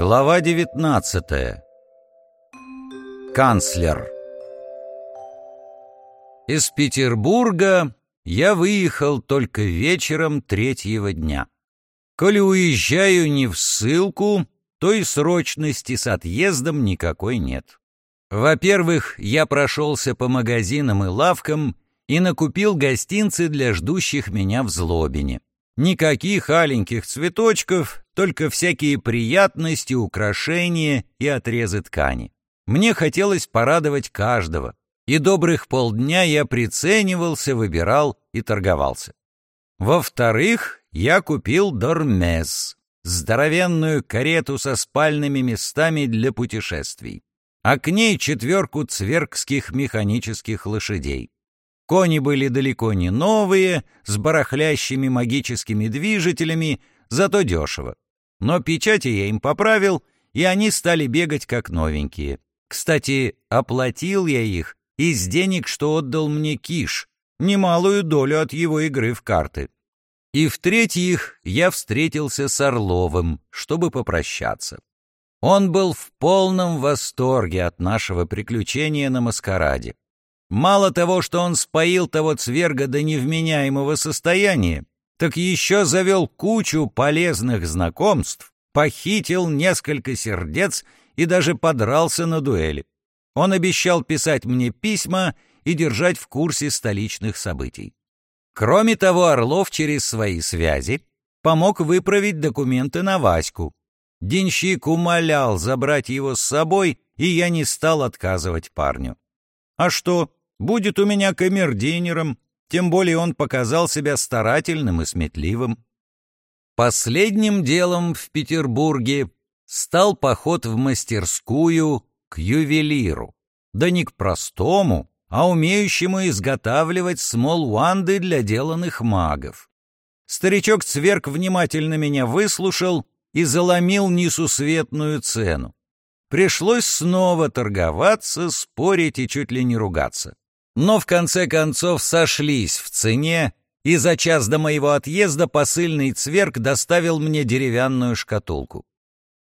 Глава 19. Канцлер. Из Петербурга я выехал только вечером третьего дня. Коли уезжаю не в ссылку, то и срочности с отъездом никакой нет. Во-первых, я прошелся по магазинам и лавкам и накупил гостинцы для ждущих меня в Злобине. Никаких аленьких цветочков, только всякие приятности, украшения и отрезы ткани. Мне хотелось порадовать каждого, и добрых полдня я приценивался, выбирал и торговался. Во-вторых, я купил Дормез, здоровенную карету со спальными местами для путешествий, а к ней четверку цверкских механических лошадей. Кони были далеко не новые, с барахлящими магическими движителями, зато дешево. Но печати я им поправил, и они стали бегать как новенькие. Кстати, оплатил я их из денег, что отдал мне Киш, немалую долю от его игры в карты. И в-третьих, я встретился с Орловым, чтобы попрощаться. Он был в полном восторге от нашего приключения на маскараде. Мало того, что он споил того цверга до невменяемого состояния, так еще завел кучу полезных знакомств, похитил несколько сердец и даже подрался на дуэли. Он обещал писать мне письма и держать в курсе столичных событий. Кроме того, Орлов через свои связи помог выправить документы на Ваську. Денщик умолял забрать его с собой, и я не стал отказывать парню. А что, будет у меня камердинером, тем более он показал себя старательным и сметливым. Последним делом в Петербурге стал поход в мастерскую к ювелиру. Да не к простому, а умеющему изготавливать смолванды для деланных магов. Старичок Цверк внимательно меня выслушал и заломил несусветную цену. Пришлось снова торговаться, спорить и чуть ли не ругаться но в конце концов сошлись в цене, и за час до моего отъезда посыльный цверк доставил мне деревянную шкатулку.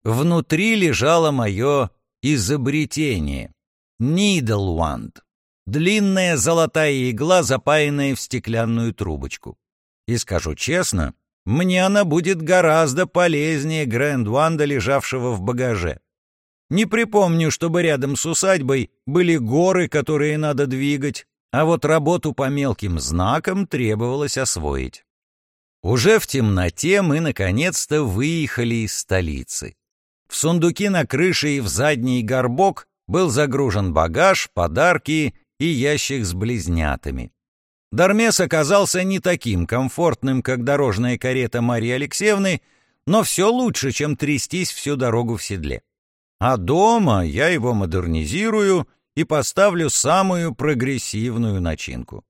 Внутри лежало мое изобретение — Нидлванд, длинная золотая игла, запаянная в стеклянную трубочку. И скажу честно, мне она будет гораздо полезнее Грэндванда, лежавшего в багаже. Не припомню, чтобы рядом с усадьбой были горы, которые надо двигать, а вот работу по мелким знакам требовалось освоить. Уже в темноте мы наконец-то выехали из столицы. В сундуки на крыше и в задний горбок был загружен багаж, подарки и ящик с близнятами. Дармес оказался не таким комфортным, как дорожная карета Марии Алексеевны, но все лучше, чем трястись всю дорогу в седле. А дома я его модернизирую и поставлю самую прогрессивную начинку.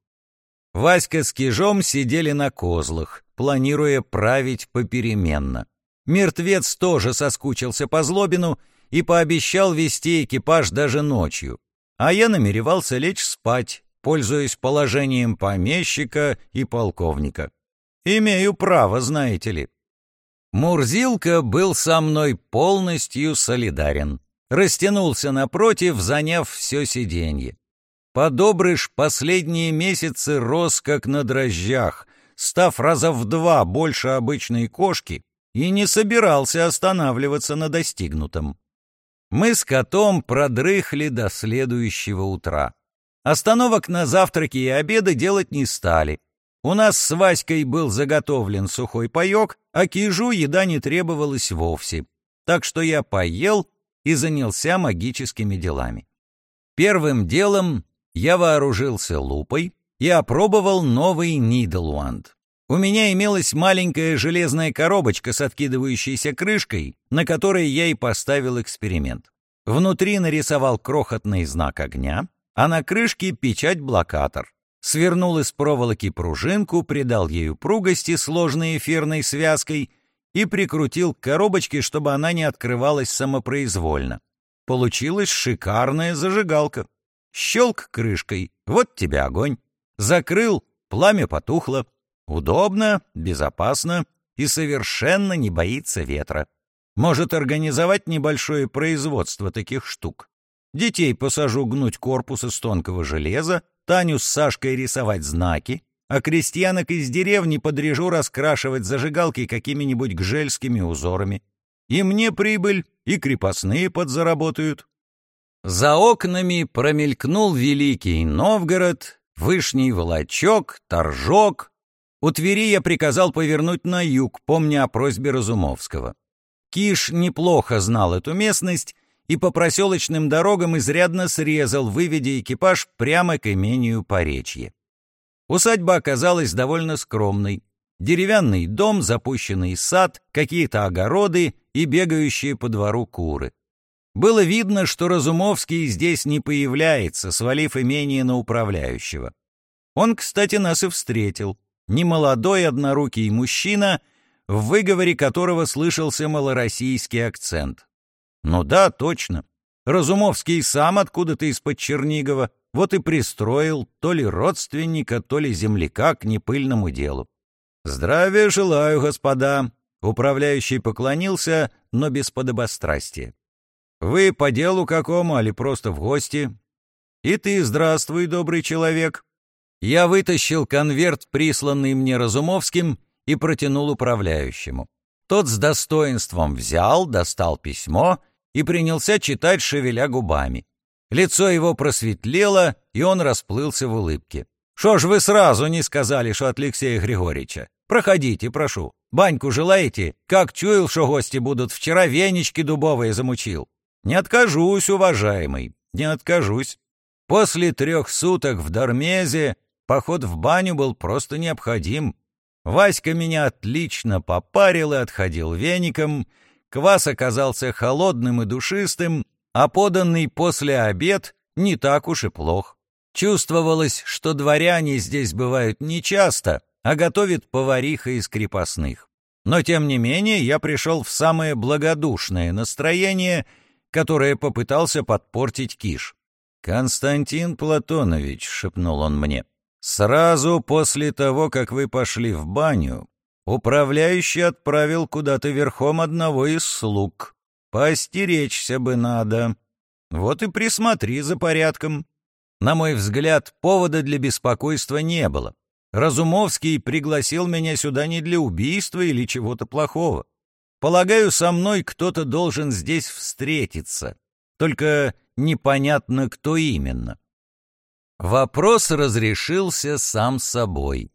Васька с Кижом сидели на козлах, планируя править попеременно. Мертвец тоже соскучился по Злобину и пообещал вести экипаж даже ночью. А я намеревался лечь спать, пользуясь положением помещика и полковника. Имею право, знаете ли. Мурзилка был со мной полностью солидарен. Растянулся напротив, заняв все сиденье. Подобрыш последние месяцы рос как на дрожжах, став раза в два больше обычной кошки, и не собирался останавливаться на достигнутом. Мы с котом продрыхли до следующего утра. Остановок на завтраки и обеды делать не стали — у нас с Васькой был заготовлен сухой паек, а кижу еда не требовалась вовсе. Так что я поел и занялся магическими делами. Первым делом я вооружился лупой и опробовал новый Нидлуанд. У меня имелась маленькая железная коробочка с откидывающейся крышкой, на которой я и поставил эксперимент. Внутри нарисовал крохотный знак огня, а на крышке печать-блокатор свернул из проволоки пружинку, придал ею упругости сложной эфирной связкой и прикрутил к коробочке, чтобы она не открывалась самопроизвольно. Получилась шикарная зажигалка. Щелк крышкой, вот тебе огонь. Закрыл, пламя потухло. Удобно, безопасно и совершенно не боится ветра. Может организовать небольшое производство таких штук. Детей посажу гнуть корпус из тонкого железа, Таню с Сашкой рисовать знаки, а крестьянок из деревни подрежу раскрашивать зажигалки какими-нибудь гжельскими узорами. И мне прибыль, и крепостные подзаработают. За окнами промелькнул Великий Новгород, Вышний Волочок, Торжок. У Твери я приказал повернуть на юг, помня о просьбе Разумовского. Киш неплохо знал эту местность и по проселочным дорогам изрядно срезал, выведя экипаж прямо к имению Поречье. Усадьба оказалась довольно скромной. Деревянный дом, запущенный сад, какие-то огороды и бегающие по двору куры. Было видно, что Разумовский здесь не появляется, свалив имение на управляющего. Он, кстати, нас и встретил. Немолодой однорукий мужчина, в выговоре которого слышался малороссийский акцент. Ну да, точно. Разумовский сам откуда-то из-под Чернигова, вот и пристроил то ли родственника, то ли земляка к непыльному делу. «Здравия желаю, господа!» Управляющий поклонился, но без подобострастия. «Вы по делу какому, али просто в гости?» «И ты здравствуй, добрый человек!» Я вытащил конверт, присланный мне Разумовским, и протянул управляющему. Тот с достоинством взял, достал письмо и принялся читать, шевеля губами. Лицо его просветлело, и он расплылся в улыбке. «Шо ж вы сразу не сказали, что от Алексея Григорьевича? Проходите, прошу. Баньку желаете? Как чуял, что гости будут, вчера венички дубовые замучил. Не откажусь, уважаемый, не откажусь. После трех суток в Дармезе поход в баню был просто необходим. Васька меня отлично попарил и отходил веником, квас оказался холодным и душистым, а поданный после обед не так уж и плох. Чувствовалось, что дворяне здесь бывают нечасто, а готовит повариха из крепостных. Но, тем не менее, я пришел в самое благодушное настроение, которое попытался подпортить Киш. «Константин Платонович», — шепнул он мне, — «сразу после того, как вы пошли в баню, управляющий отправил куда-то верхом одного из слуг. Поостеречься бы надо. Вот и присмотри за порядком». На мой взгляд, повода для беспокойства не было. Разумовский пригласил меня сюда не для убийства или чего-то плохого. Полагаю, со мной кто-то должен здесь встретиться. Только непонятно, кто именно. Вопрос разрешился сам собой.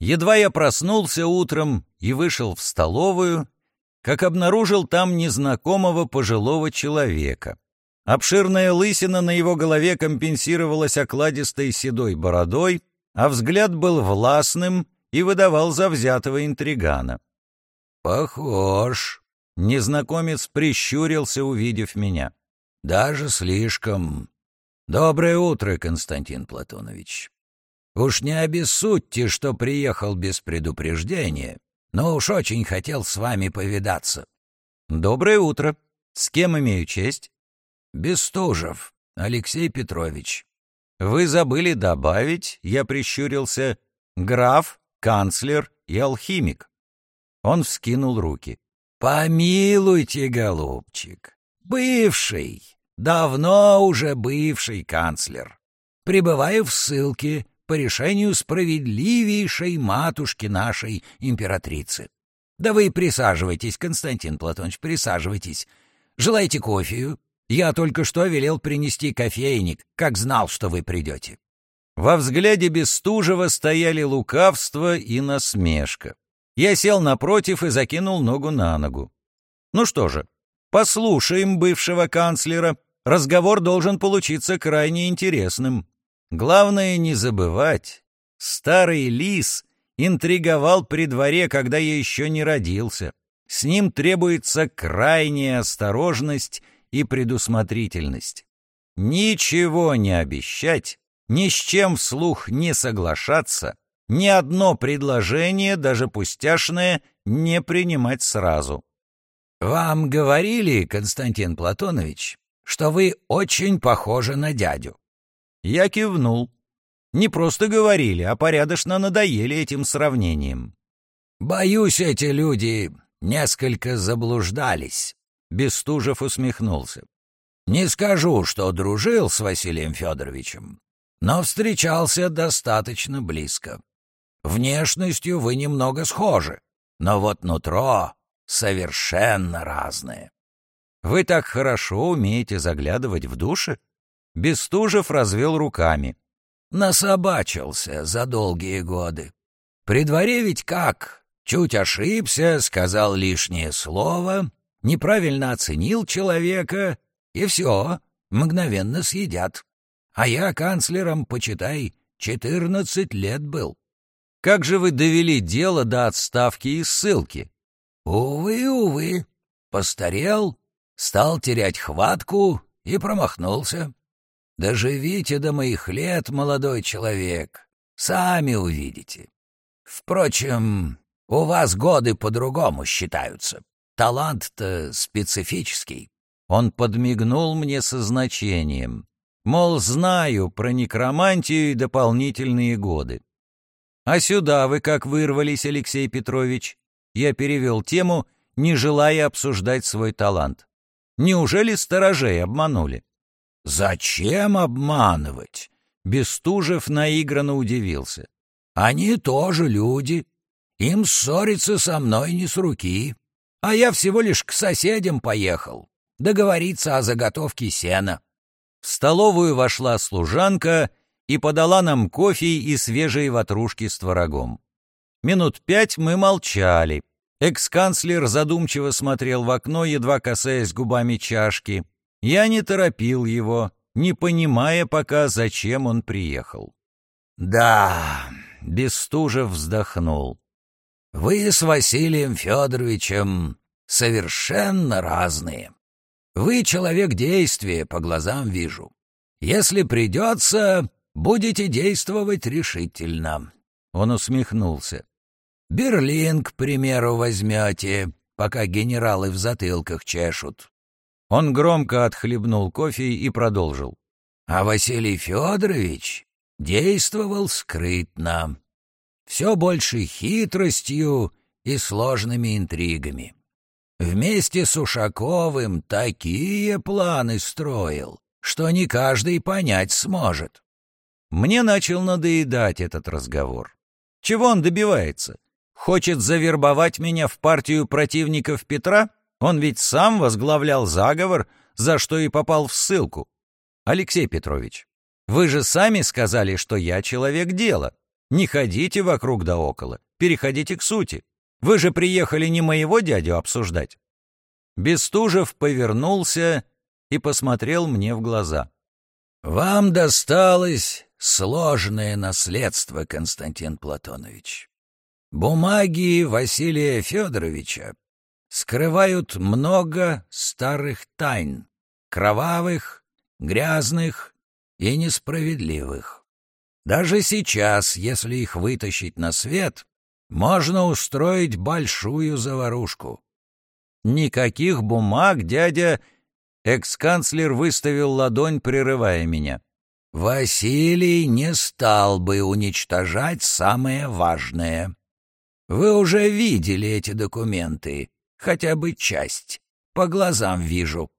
Едва я проснулся утром и вышел в столовую, как обнаружил там незнакомого пожилого человека. Обширная лысина на его голове компенсировалась окладистой седой бородой, а взгляд был властным и выдавал завзятого интригана. «Похож», — незнакомец прищурился, увидев меня. «Даже слишком. Доброе утро, Константин Платонович. Уж не обессудьте, что приехал без предупреждения, но уж очень хотел с вами повидаться». «Доброе утро. С кем имею честь?» «Бестужев, Алексей Петрович. Вы забыли добавить, я прищурился, граф, канцлер и алхимик. Он вскинул руки. Помилуйте, голубчик, бывший, давно уже бывший канцлер. Пребываю в ссылке по решению справедливейшей матушки нашей императрицы. Да вы присаживайтесь, Константин Платонович, присаживайтесь. Желаете кофею? Я только что велел принести кофейник, как знал, что вы придете». Во взгляде Бестужева стояли лукавство и насмешка. Я сел напротив и закинул ногу на ногу. Ну что же, послушаем бывшего канцлера. Разговор должен получиться крайне интересным. Главное не забывать, старый лис интриговал при дворе, когда я еще не родился. С ним требуется крайняя осторожность и предусмотрительность. Ничего не обещать, ни с чем вслух не соглашаться, ни одно предложение, даже пустяшное, не принимать сразу. «Вам говорили, Константин Платонович, что вы очень похожи на дядю?» Я кивнул. Не просто говорили, а порядочно надоели этим сравнением. «Боюсь, эти люди несколько заблуждались. Бестужев усмехнулся. Не скажу, что дружил с Василием Федоровичем, но встречался достаточно близко. Внешностью вы немного схожи, но вот нутро совершенно разное. Вы так хорошо умеете заглядывать в души? Бестужев развел руками. Насобачился за долгие годы. При дворе ведь как? Чуть ошибся, сказал лишнее слово, неправильно оценил человека, и все, мгновенно съедят. А я канцлером, почитай, четырнадцать лет был. Как же вы довели дело до отставки и ссылки? Увы, увы, постарел, стал терять хватку и промахнулся. Доживите до моих лет, молодой человек, сами увидите. Впрочем, у вас годы по-другому считаются. Талант-то специфический. Он подмигнул мне со значением. Мол, знаю про некромантию и дополнительные годы. «А сюда вы как вырвались, Алексей Петрович?» Я перевел тему, не желая обсуждать свой талант. «Неужели сторожей обманули?» «Зачем обманывать?» Бестужев наигранно удивился. «Они тоже люди. Им ссориться со мной не с руки. А я всего лишь к соседям поехал. Договориться о заготовке сена». В столовую вошла служанка и подала нам кофе и свежие ватрушки с творогом. Минут пять мы молчали. Экс-канцлер задумчиво смотрел в окно, едва касаясь губами чашки. Я не торопил его, не понимая пока, зачем он приехал. «Да», — Бестужев вздохнул, — «вы с Василием Федоровичем совершенно разные. Вы человек действия, по глазам вижу. Если придется, будете действовать решительно». Он усмехнулся. «Берлин, к примеру, возьмете, пока генералы в затылках чешут. Он громко отхлебнул кофе и продолжил. А Василий Федорович действовал скрытно, все больше хитростью и сложными интригами. Вместе с Ушаковым такие планы строил, что не каждый понять сможет. Мне начал надоедать этот разговор. Чего он добивается? Хочет завербовать меня в партию противников Петра? Он ведь сам возглавлял заговор, за что и попал в ссылку. Алексей Петрович, вы же сами сказали, что я человек дела. Не ходите вокруг да около, переходите к сути. Вы же приехали не моего дядю обсуждать. Бестужев повернулся и посмотрел мне в глаза. «Вам досталось сложное наследство, Константин Платонович. Бумаги Василия Федоровича скрывают много старых тайн, кровавых, грязных и несправедливых. Даже сейчас, если их вытащить на свет, можно устроить большую заварушку. Никаких бумаг, дядя... Экс-канцлер выставил ладонь, прерывая меня. Василий не стал бы уничтожать самое важное. Вы уже видели эти документы, хотя бы часть. По глазам вижу.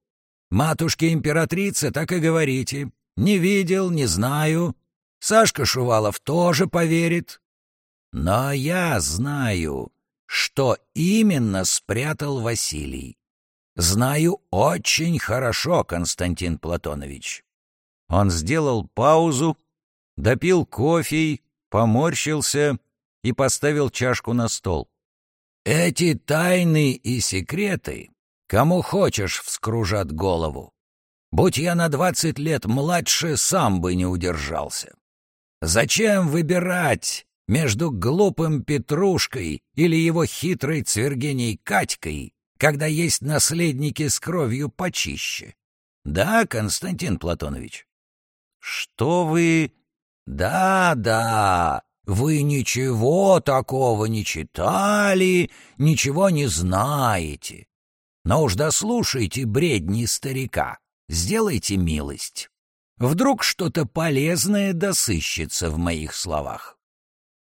Матушке императрице так и говорите. Не видел, не знаю. Сашка Шувалов тоже поверит. Но я знаю, что именно спрятал Василий. Знаю очень хорошо, Константин Платонович. Он сделал паузу, допил кофе, поморщился и поставил чашку на стол. Эти тайны и секреты кому хочешь вскружат голову. Будь я на двадцать лет младше, сам бы не удержался. Зачем выбирать между глупым Петрушкой или его хитрой цвергеней Катькой, когда есть наследники с кровью почище? Да, Константин Платонович? Что вы... Да, да, вы ничего такого не читали, ничего не знаете. Но уж дослушайте бредни старика, сделайте милость. Вдруг что-то полезное досыщется в моих словах.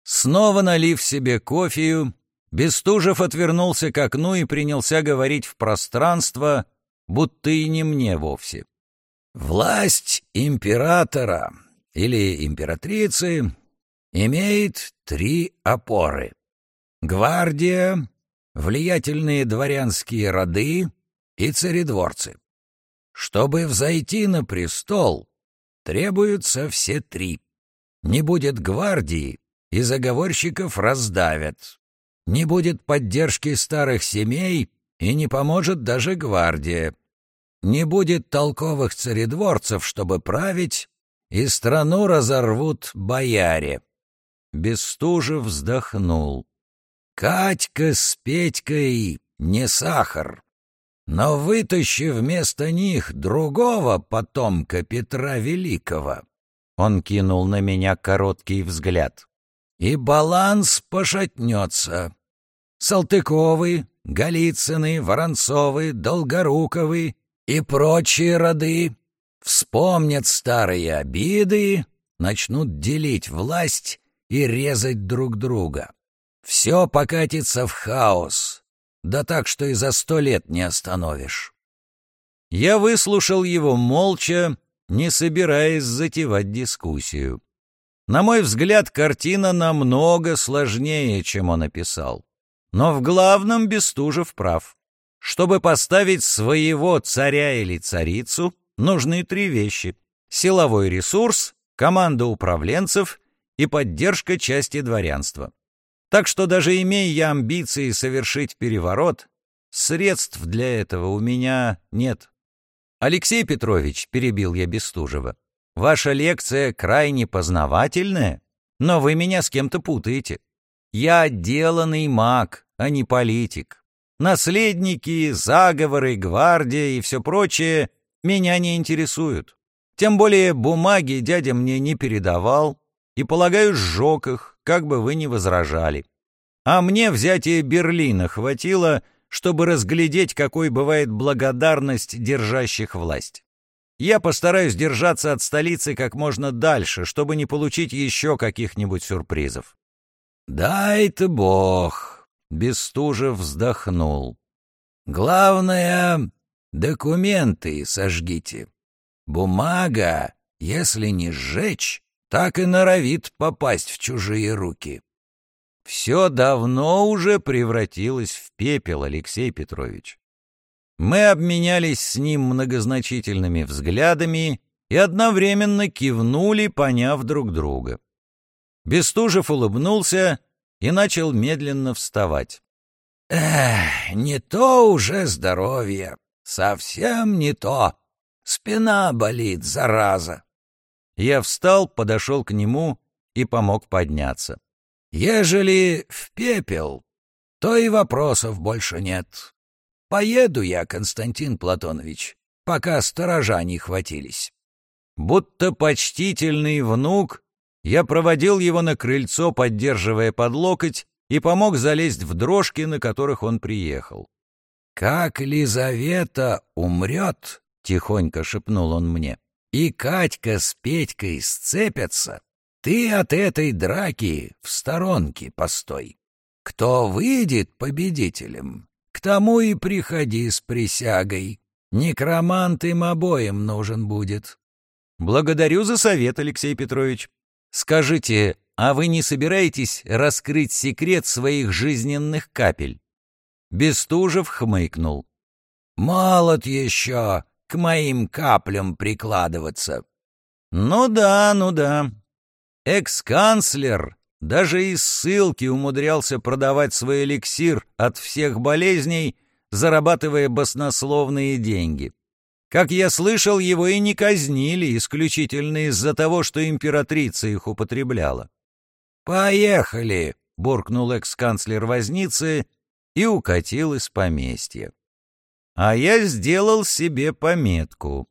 Снова налив себе кофею, Бестужев отвернулся к окну и принялся говорить в пространство, будто и не мне вовсе. Власть императора или императрицы имеет три опоры. Гвардия, влиятельные дворянские роды и царедворцы. Чтобы взойти на престол, требуются все три. Не будет гвардии, и заговорщиков раздавят. Не будет поддержки старых семей, и не поможет даже гвардия. Не будет толковых царедворцев, чтобы править, и страну разорвут бояре. Бестужев вздохнул. Катька с Петькой не сахар. Но вытащи вместо них другого потомка Петра Великого. Он кинул на меня короткий взгляд. И баланс пошатнется. Салтыковы, Голицыны, Воронцовы, Долгоруковы и прочие роды вспомнят старые обиды, начнут делить власть и резать друг друга. Все покатится в хаос, да так, что и за сто лет не остановишь. Я выслушал его молча, не собираясь затевать дискуссию. На мой взгляд, картина намного сложнее, чем он описал. Но в главном Бестужев прав. Чтобы поставить своего царя или царицу, нужны три вещи. Силовой ресурс, команда управленцев и поддержка части дворянства. Так что даже имея я амбиции совершить переворот, средств для этого у меня нет. Алексей Петрович, перебил я Бестужева, ваша лекция крайне познавательная, но вы меня с кем-то путаете. Я отделанный маг, а не политик. Наследники, заговоры, гвардия и все прочее меня не интересуют. Тем более бумаги дядя мне не передавал, и, полагаю, сжег их, как бы вы ни возражали. А мне взятие Берлина хватило, чтобы разглядеть, какой бывает благодарность держащих власть. Я постараюсь держаться от столицы как можно дальше, чтобы не получить еще каких-нибудь сюрпризов. «Дай-то бог!» — Бестужев вздохнул. «Главное, документы сожгите. Бумага, если не сжечь, так и норовит попасть в чужие руки. Все давно уже превратилось в пепел, Алексей Петрович. Мы обменялись с ним многозначительными взглядами и одновременно кивнули, поняв друг друга. Бестужев улыбнулся и начал медленно вставать. «Эх, не то уже здоровье, совсем не то. Спина болит, зараза. Я встал, подошел к нему и помог подняться. «Ежели в пепел, то и вопросов больше нет. Поеду я, Константин Платонович, пока сторожа не хватились». Будто почтительный внук, я проводил его на крыльцо, поддерживая под локоть, и помог залезть в дрожки, на которых он приехал. «Как Лизавета умрет», — тихонько шепнул он мне, и Катька с Петькой сцепятся, ты от этой драки в сторонке постой. Кто выйдет победителем, к тому и приходи с присягой. Некромант им обоим нужен будет. Благодарю за совет, Алексей Петрович. Скажите, а вы не собираетесь раскрыть секрет своих жизненных капель? Бестужев хмыкнул. Молод еще, к моим каплям прикладываться. Ну да, ну да. Экс-канцлер даже из ссылки умудрялся продавать свой эликсир от всех болезней, зарабатывая баснословные деньги. Как я слышал, его и не казнили исключительно из-за того, что императрица их употребляла. «Поехали!» — буркнул экс-канцлер Возницы и укатил из поместья а я сделал себе пометку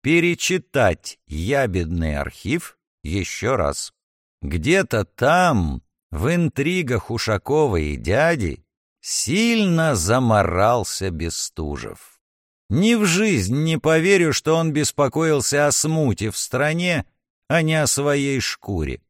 перечитать ябедный архив еще раз. Где-то там, в интригах Ушакова и дяди, сильно заморался Бестужев. Ни в жизнь не поверю, что он беспокоился о смуте в стране, а не о своей шкуре.